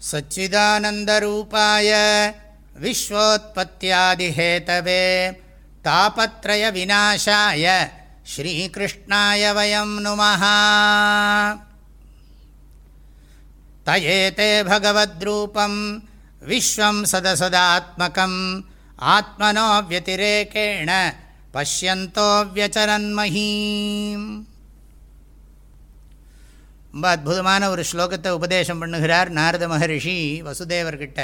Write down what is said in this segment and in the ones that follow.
सच्चिदानन्दरूपाय विश्वोत्पत्त्यादिहेतवे तापत्रयविनाशाय श्रीकृष्णाय वयं नुमः। तयेते भगवद्रूपं विश्वं सदसदात्मकम् आत्मनो व्यतिरेकेण पश्यन्तो व्यचरन्महीम् ரொம்ப அற்புதமான ஒரு ஸ்லோகத்தை உபதேசம் பண்ணுகிறார் நாரத மகரிஷி வசுதேவர்கிட்ட.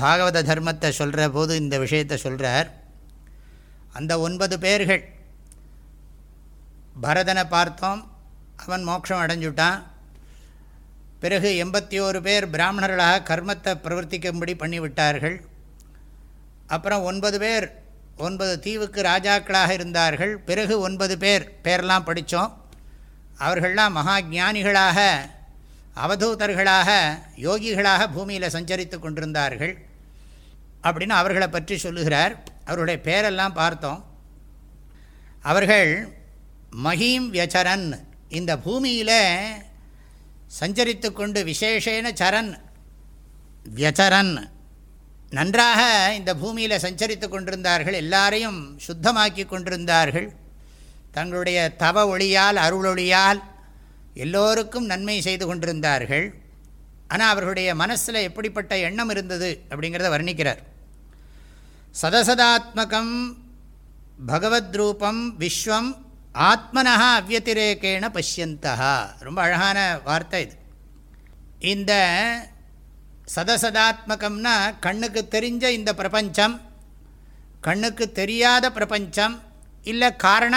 பாகவத தர்மத்தை சொல்கிற போது இந்த விஷயத்தை சொல்கிறார் அந்த ஒன்பது பேர்கள் பரதனை பார்த்தோம் அவன் மோட்சம் அடைஞ்சுட்டான். பிறகு எண்பத்தி ஓரு பேர் பிராமணர்களாக கர்மத்தை பிரவர்த்திக்கும்படி பண்ணிவிட்டார்கள். அப்புறம் ஒன்பது பேர் ஒன்பது தீவுக்கு ராஜாக்களாக இருந்தார்கள். பிறகு ஒன்பது பேர் பேரெல்லாம் படித்தோம். அவர்கள்லாம் மகா ஞானிகளாக அவதூதர்களாக யோகிகளாக பூமியில் சஞ்சரித்து கொண்டிருந்தார்கள். அப்படின்னு அவர்களை பற்றி சொல்லுகிறார். அவருடைய பேரெல்லாம் பார்த்தோம். அவர்கள் மஹீம் வியச்சரன் இந்த பூமியில் சஞ்சரித்து கொண்டு விசேஷேன சரண் வியச்சரன். நன்றாக இந்த பூமியில் சஞ்சரித்து கொண்டிருந்தார்கள். எல்லாரையும் சுத்தமாக்கி கொண்டிருந்தார்கள். தங்களுடைய தவ ஒளியால் அருளொளியால் எல்லோருக்கும் நன்மை செய்து கொண்டிருந்தார்கள். ஆனால் அவர்களுடைய மனசில் எப்படிப்பட்ட எண்ணம் இருந்தது அப்படிங்கிறத வர்ணிக்கிறார். சதசதாத்மகம் பகவத் ரூபம் விஸ்வம் ஆத்மனா அவ்வத்திரேக்கேன பஷ்யந்தா ரொம்ப அழகான வார்த்தை இது. இந்த சதசதாத்மகம்னா கண்ணுக்கு தெரிஞ்ச இந்த பிரபஞ்சம் கண்ணுக்கு தெரியாத பிரபஞ்சம் இல்லை காரண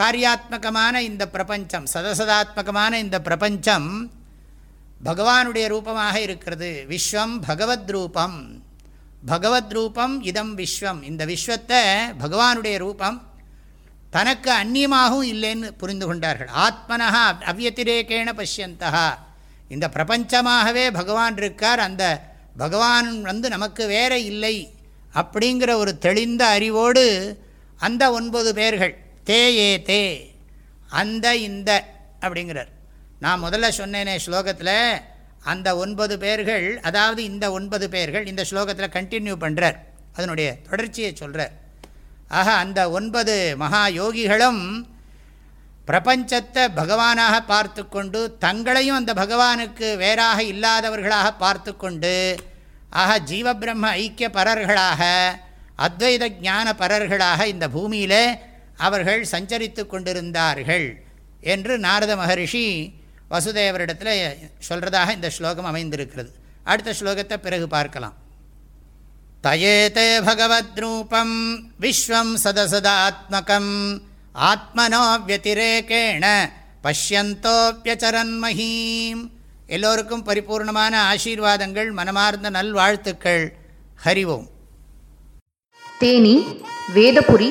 காரியாத்மகமான இந்த பிரபஞ்சம் சதசதாத்மகமான இந்த பிரபஞ்சம் பகவானுடைய ரூபமாக இருக்கிறது. விஸ்வம் பகவத் ரூபம். பகவத் ரூபம் இதம் விஸ்வம். இந்த விஸ்வத்தை பகவானுடைய ரூபம் தனக்கு அந்நியமாகவும் இல்லைன்னு புரிந்து கொண்டார்கள். ஆத்மனஹா அவ்வத்திரேக்கேன பஷ்யந்தா இந்த பிரபஞ்சமாகவே பகவான் இருக்கார். அந்த பகவான் வந்து நமக்கு வேற இல்லை அப்படிங்கிற ஒரு தெளிந்த அறிவோடு அந்த ஒன்பது பேர்கள் தே ஏ தே அந்த இந்த அப்படிங்கிறார். நான் முதல்ல சொன்னேனே ஸ்லோகத்தில் அந்த ஒன்பது பேர்கள் அதாவது இந்த ஒன்பது பேர்கள் இந்த ஸ்லோகத்தில் கண்டினியூ பண்ணுறார் அதனுடைய தொடர்ச்சியை சொல்கிறார் ஆக அந்த ஒன்பது மகா யோகிகளும் பிரபஞ்சத்தை பகவானாக பார்த்து கொண்டு தங்களையும் அந்த பகவானுக்கு வேறாக இல்லாதவர்களாக பார்த்து கொண்டு ஆக ஜீவபிரம்ம ஐக்கிய பரர்களாக அத்வைத ஞான பரர்களாக இந்த பூமியில் அவர்கள் சஞ்சரித்து கொண்டிருந்தார்கள் என்று நாரத மகரிஷி வசுதேவரிடத்தில் சொல்கிறதாக இந்த ஸ்லோகம் அமைந்திருக்கிறது. அடுத்த ஸ்லோகத்தை பிறகு பார்க்கலாம். தயேதே பகவத்ரூபம் விஸ்வம் சதசதாத்மகம் ஆத்மனோ வியதிரேகேண பஷ்யந்தோப்பியச்சரன்மஹீம் எல்லோருக்கும் பரிபூர்ணமான ஆசீர்வாதங்கள் மனமார்ந்த நல்வாழ்த்துக்கள். ஹரிவோம் தேனி வேதபுரி